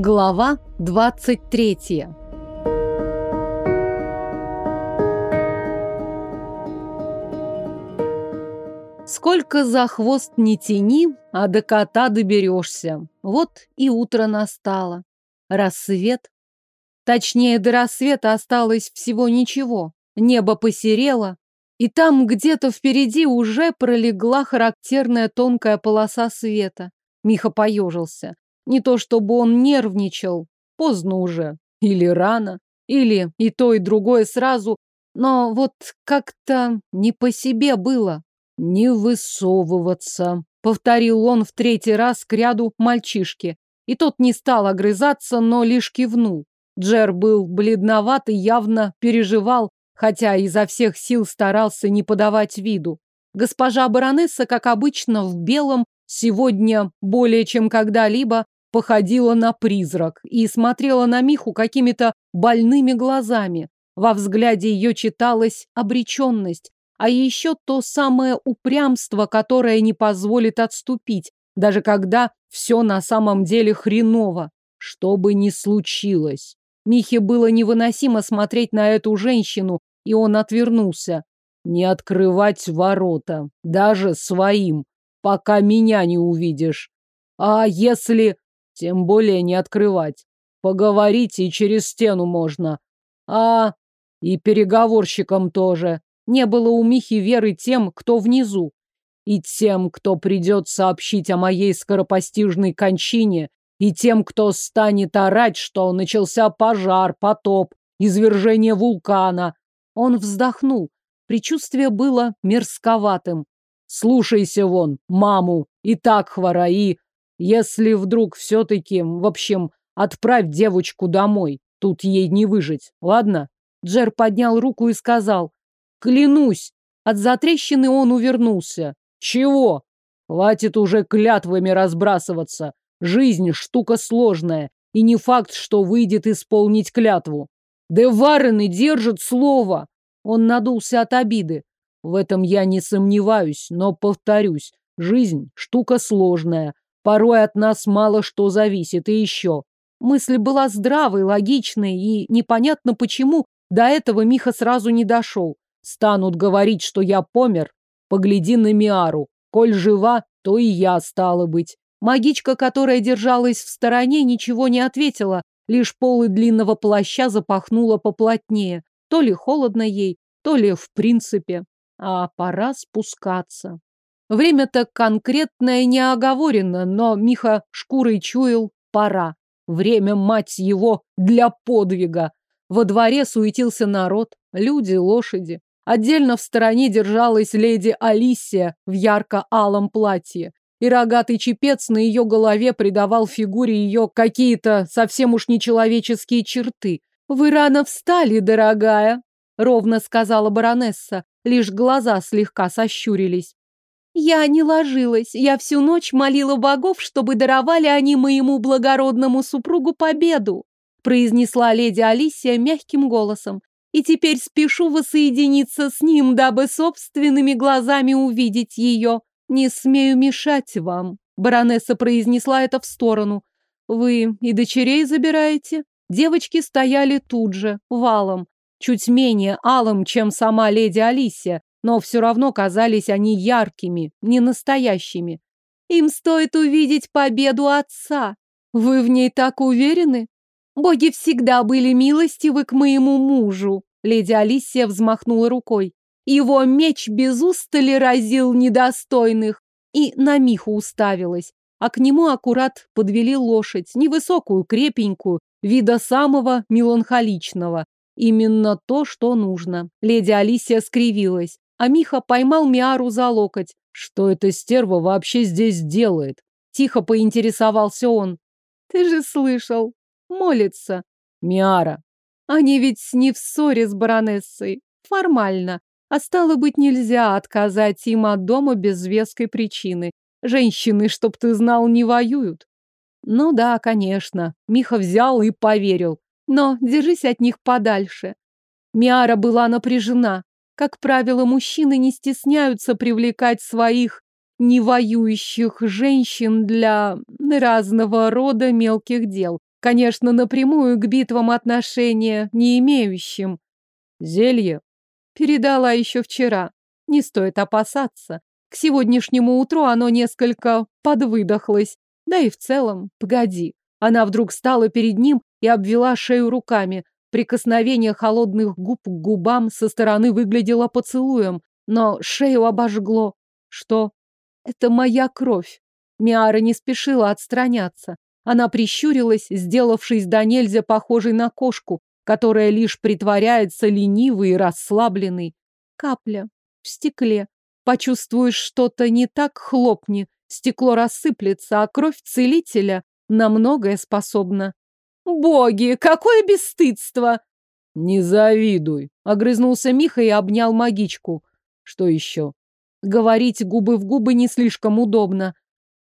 Глава 23 Сколько за хвост не тяни, а до кота доберешься. Вот и утро настало. Рассвет. Точнее, до рассвета осталось всего ничего. Небо посерело, и там где-то впереди уже пролегла характерная тонкая полоса света. Миха поежился. Не то чтобы он нервничал, поздно уже, или рано, или и то, и другое сразу, но вот как-то не по себе было. Не высовываться, повторил он в третий раз к ряду мальчишки. И тот не стал огрызаться, но лишь кивнул. Джер был бледноват и явно переживал, хотя изо всех сил старался не подавать виду. Госпожа баронесса, как обычно, в белом, сегодня более чем когда-либо походила на призрак и смотрела на Миху какими-то больными глазами. Во взгляде ее читалась обреченность, а еще то самое упрямство, которое не позволит отступить, даже когда все на самом деле хреново. Что бы ни случилось. Михе было невыносимо смотреть на эту женщину, и он отвернулся. Не открывать ворота, даже своим, пока меня не увидишь. А если... Тем более не открывать. Поговорить и через стену можно. А... И переговорщикам тоже. Не было у Михи веры тем, кто внизу. И тем, кто придет сообщить о моей скоропостижной кончине, и тем, кто станет орать, что начался пожар, потоп, извержение вулкана. Он вздохнул. Причувствие было мерзковатым. Слушайся вон, маму, и так хвора, и... Если вдруг все-таки, в общем, отправь девочку домой. Тут ей не выжить, ладно? Джер поднял руку и сказал. Клянусь. От затрещины он увернулся. Чего? Хватит уже клятвами разбрасываться. Жизнь штука сложная, и не факт, что выйдет исполнить клятву. Да Варены держат слово. Он надулся от обиды. В этом я не сомневаюсь, но повторюсь, жизнь штука сложная, Порой от нас мало что зависит, и еще. Мысль была здравой, логичной, и непонятно почему до этого Миха сразу не дошел. Станут говорить, что я помер. Погляди на Миару. Коль жива, то и я стала быть. Магичка, которая держалась в стороне, ничего не ответила, лишь полы длинного плаща запахнула поплотнее. То ли холодно ей, то ли в принципе. А пора спускаться. Время-то конкретное не оговорено, но Миха шкурой чуял, пора. Время, мать его, для подвига. Во дворе суетился народ, люди, лошади. Отдельно в стороне держалась леди Алисия в ярко-алом платье. И рогатый чепец на ее голове придавал фигуре ее какие-то совсем уж нечеловеческие черты. «Вы рано встали, дорогая», — ровно сказала баронесса, лишь глаза слегка сощурились. Я не ложилась, я всю ночь молила богов, чтобы даровали они моему благородному супругу победу, произнесла леди Алисия мягким голосом. И теперь спешу воссоединиться с ним, дабы собственными глазами увидеть ее. Не смею мешать вам, баронесса произнесла это в сторону. Вы и дочерей забираете? Девочки стояли тут же, валом, чуть менее алым, чем сама леди Алисия, но все равно казались они яркими, не настоящими. Им стоит увидеть победу отца. Вы в ней так уверены? Боги всегда были милостивы к моему мужу. Леди Алисия взмахнула рукой. Его меч без устали разил недостойных. И на Миху уставилась. А к нему аккурат подвели лошадь, невысокую, крепенькую, вида самого меланхоличного. Именно то, что нужно. Леди Алисия скривилась а Миха поймал Миару за локоть. Что эта стерва вообще здесь делает? Тихо поинтересовался он. Ты же слышал. Молится. Миара. Они ведь не в ссоре с баронессой. Формально. А стало быть, нельзя отказать им от дома без веской причины. Женщины, чтоб ты знал, не воюют. Ну да, конечно. Миха взял и поверил. Но держись от них подальше. Миара была напряжена. Как правило, мужчины не стесняются привлекать своих невоюющих женщин для разного рода мелких дел. конечно, напрямую к битвам отношения не имеющим. Зелье передала еще вчера. Не стоит опасаться. К сегодняшнему утру оно несколько подвыдохлось. Да и в целом, погоди. Она вдруг стала перед ним и обвела шею руками. Прикосновение холодных губ к губам со стороны выглядело поцелуем, но шею обожгло. Что? Это моя кровь. Миара не спешила отстраняться. Она прищурилась, сделавшись до нельзя похожей на кошку, которая лишь притворяется ленивой и расслабленной. Капля в стекле. Почувствуешь что-то не так, хлопни. Стекло рассыплется, а кровь целителя на многое способна. Боги, какое бесстыдство! Не завидуй, огрызнулся Миха и обнял магичку. Что еще? Говорить губы в губы не слишком удобно.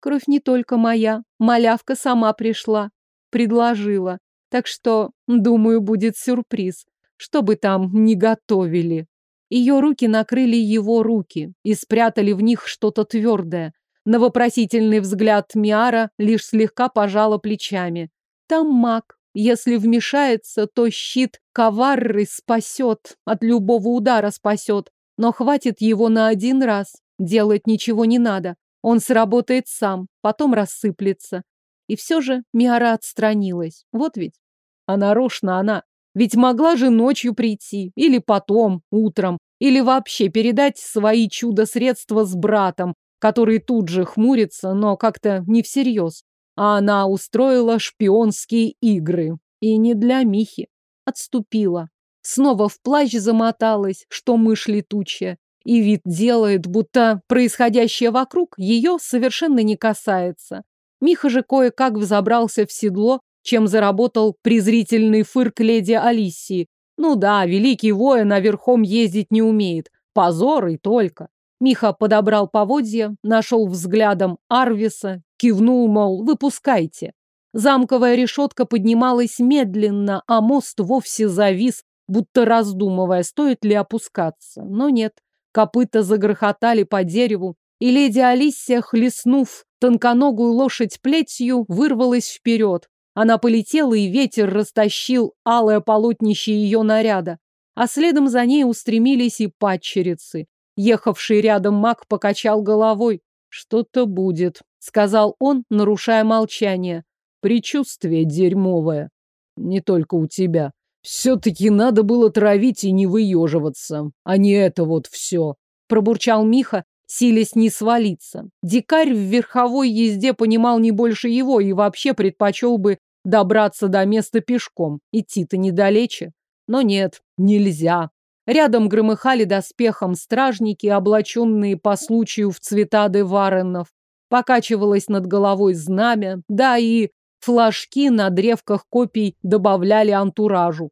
Кровь не только моя. Малявка сама пришла. Предложила. Так что, думаю, будет сюрприз. Что бы там ни готовили. Ее руки накрыли его руки и спрятали в них что-то твердое. На вопросительный взгляд Миара лишь слегка пожала плечами. Там маг. Если вмешается, то щит коварры спасет, от любого удара спасет. Но хватит его на один раз. Делать ничего не надо. Он сработает сам, потом рассыплется. И все же Миара отстранилась. Вот ведь. А нарочно она. Ведь могла же ночью прийти. Или потом, утром. Или вообще передать свои чудо-средства с братом, который тут же хмурится, но как-то не всерьез. А она устроила шпионские игры. И не для Михи. Отступила. Снова в плащ замоталась, что мышь летучая и вид делает, будто происходящее вокруг ее совершенно не касается. Миха же кое-как взобрался в седло, чем заработал презрительный фырк леди Алисии. Ну да, великий воин, а верхом ездить не умеет. Позор и только. Миха подобрал поводья, нашел взглядом Арвиса, кивнул, мол, выпускайте. Замковая решетка поднималась медленно, а мост вовсе завис, будто раздумывая, стоит ли опускаться. Но нет, Копыта загрохотали по дереву, и леди Алисия, хлестнув тонконогую лошадь плетью, вырвалась вперед. Она полетела, и ветер растащил алое полотнище ее наряда. А следом за ней устремились и падчерицы. Ехавший рядом маг покачал головой. «Что-то будет», — сказал он, нарушая молчание. «Причувствие дерьмовое. Не только у тебя. Все-таки надо было травить и не выеживаться, а не это вот все. Пробурчал Миха, силясь не свалиться. Дикарь в верховой езде понимал не больше его и вообще предпочел бы добраться до места пешком. Идти-то недалече. Но нет, нельзя. Рядом громыхали доспехом стражники, облаченные по случаю в цвета деваренов. Покачивалось над головой знамя, да и флажки на древках копий добавляли антуражу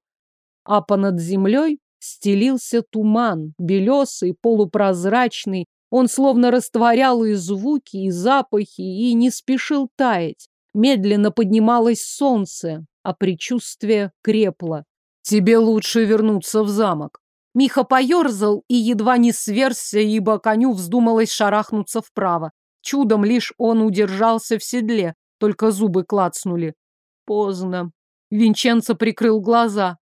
а понад землей стелился туман, белесый, полупрозрачный. Он словно растворял и звуки, и запахи, и не спешил таять. Медленно поднималось солнце, а предчувствие крепло. «Тебе лучше вернуться в замок». Миха поерзал и едва не сверзся, ибо коню вздумалось шарахнуться вправо. Чудом лишь он удержался в седле, только зубы клацнули. Поздно. Винченцо прикрыл глаза.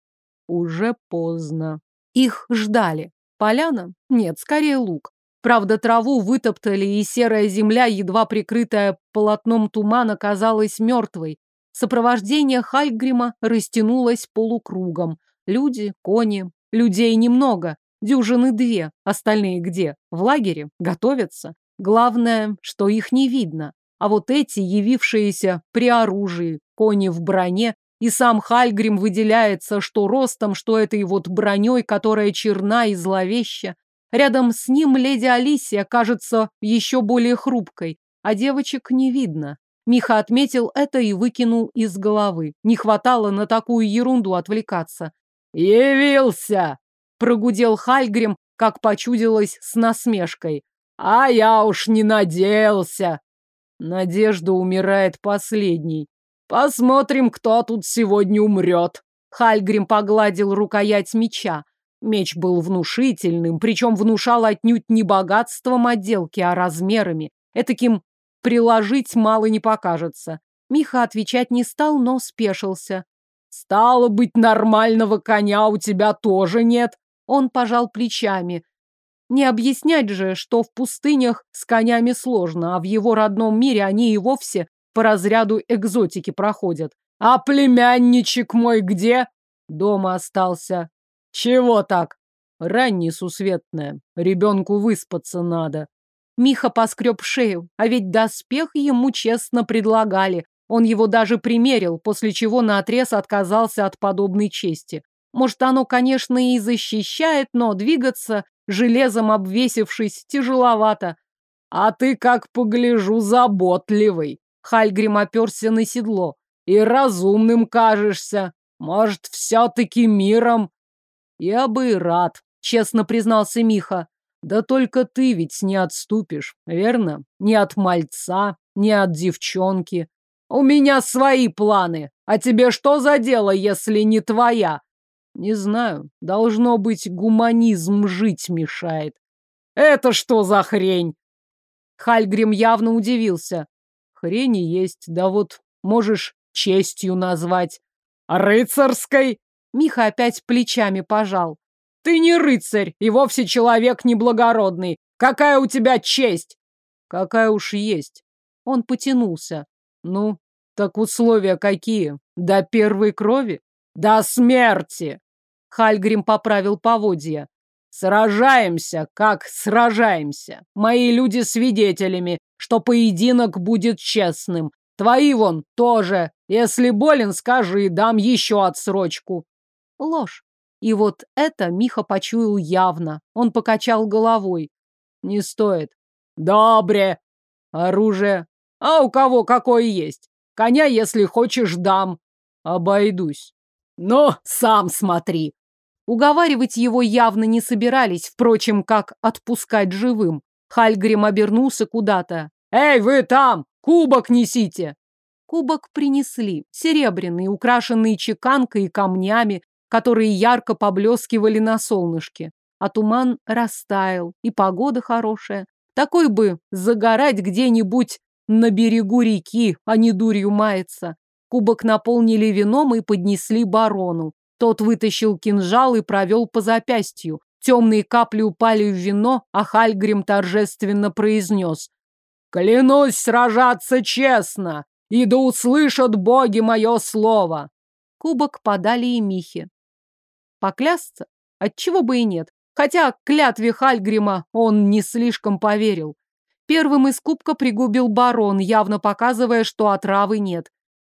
Уже поздно. Их ждали. Поляна? Нет, скорее луг. Правда, траву вытоптали, и серая земля, едва прикрытая полотном тумана, казалась мертвой. Сопровождение Хальгрима растянулось полукругом. Люди, кони, людей немного, дюжины две. Остальные где? В лагере? Готовятся? Главное, что их не видно. А вот эти, явившиеся при оружии, кони в броне, и сам Хальгрим выделяется что ростом, что этой вот броней, которая черна и зловеща. Рядом с ним леди Алисия кажется еще более хрупкой, а девочек не видно. Миха отметил это и выкинул из головы. Не хватало на такую ерунду отвлекаться. «Явился!» – прогудел Хальгрим, как почудилось с насмешкой. «А я уж не надеялся!» Надежда умирает последней. Посмотрим, кто тут сегодня умрет. Хальгрим погладил рукоять меча. Меч был внушительным, причем внушал отнюдь не богатством отделки, а размерами. Этаким приложить мало не покажется. Миха отвечать не стал, но спешился. «Стало быть, нормального коня у тебя тоже нет?» Он пожал плечами. Не объяснять же, что в пустынях с конями сложно, а в его родном мире они и вовсе по разряду экзотики проходят. «А племянничек мой где?» Дома остался. «Чего так?» «Рань несусветная. Ребенку выспаться надо». Миха поскреб шею, а ведь доспех ему честно предлагали. Он его даже примерил, после чего наотрез отказался от подобной чести. Может, оно, конечно, и защищает, но двигаться, железом обвесившись, тяжеловато. А ты, как погляжу, заботливый. Хальгрим оперся на седло. И разумным кажешься. Может, все-таки миром? Я бы и рад, честно признался Миха. Да только ты ведь не отступишь, верно? Ни от мальца, ни от девчонки. У меня свои планы. А тебе что за дело, если не твоя? Не знаю. Должно быть, гуманизм жить мешает. Это что за хрень? Хальгрим явно удивился. Хрени есть, да вот можешь честью назвать. Рыцарской? Миха опять плечами пожал. Ты не рыцарь и вовсе человек неблагородный. Какая у тебя честь? Какая уж есть. Он потянулся. Ну, так условия какие? До первой крови? До смерти! Хальгрим поправил поводья. Сражаемся, как сражаемся. Мои люди свидетелями, что поединок будет честным. Твои вон тоже. Если болен, скажи, дам еще отсрочку. Ложь. И вот это Миха почуял явно. Он покачал головой. Не стоит. Добре. Оружие. А у кого какое есть? Коня, если хочешь, дам. Обойдусь. Но сам смотри. Уговаривать его явно не собирались, впрочем, как отпускать живым. Хальгрим обернулся куда-то. «Эй, вы там! Кубок несите!» Кубок принесли, серебряный, украшенный чеканкой и камнями, которые ярко поблескивали на солнышке. А туман растаял, и погода хорошая. Такой бы загорать где-нибудь на берегу реки, а не дурью маяться. Кубок наполнили вином и поднесли барону. Тот вытащил кинжал и провел по запястью. Темные капли упали в вино, а Хальгрим торжественно произнес. «Клянусь сражаться честно, и да услышат боги мое слово!» Кубок подали и Михе. Поклясться? Отчего бы и нет. Хотя клятве Хальгрима он не слишком поверил. Первым из кубка пригубил барон, явно показывая, что отравы нет.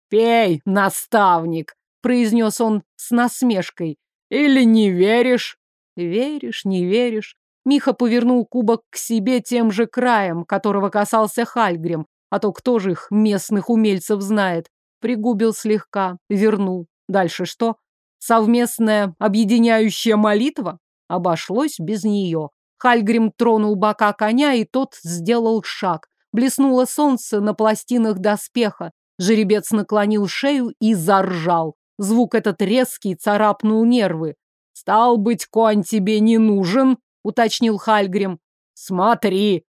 «Пей, наставник!» — произнес он с насмешкой. «Или не веришь?» «Веришь, не веришь?» Миха повернул кубок к себе тем же краем, которого касался Хальгрим, а то кто же их, местных умельцев, знает. Пригубил слегка, вернул. Дальше что? Совместная объединяющая молитва? Обошлось без нее. Хальгрим тронул бока коня, и тот сделал шаг. Блеснуло солнце на пластинах доспеха. Жеребец наклонил шею и заржал. Звук этот резкий царапнул нервы. «Стал быть, конь тебе не нужен?» — уточнил Хальгрим. «Смотри!»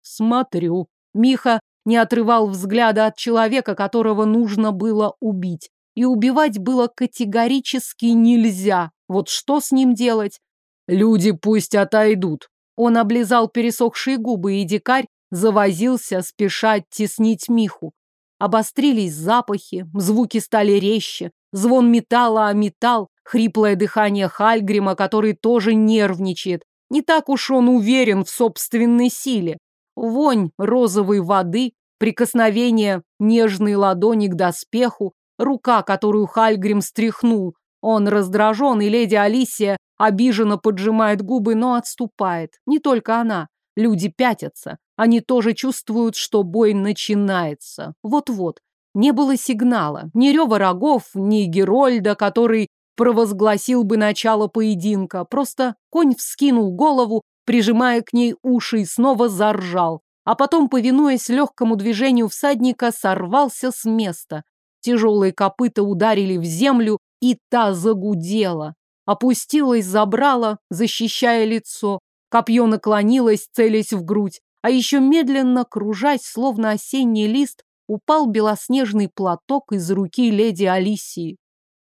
«Смотрю». Миха не отрывал взгляда от человека, которого нужно было убить. И убивать было категорически нельзя. Вот что с ним делать? Люди пусть отойдут. Он облизал пересохшие губы, и дикарь завозился, спеша теснить Миху. Обострились запахи, звуки стали резче, звон металла о металл, хриплое дыхание Хальгрима, который тоже нервничает. Не так уж он уверен в собственной силе. Вонь розовой воды, прикосновение нежной ладони к доспеху, рука, которую Хальгрим стряхнул. Он раздражен, и леди Алисия обиженно поджимает губы, но отступает. Не только она. Люди пятятся. Они тоже чувствуют, что бой начинается. Вот-вот. Не было сигнала, ни рева рогов, ни Герольда, который провозгласил бы начало поединка. Просто конь вскинул голову, прижимая к ней уши, и снова заржал. А потом, повинуясь легкому движению всадника, сорвался с места. Тяжелые копыта ударили в землю, и та загудела. Опустилась, забрала, защищая лицо. Копье наклонилось, целясь в грудь, а еще медленно, кружась, словно осенний лист, упал белоснежный платок из руки леди Алисии.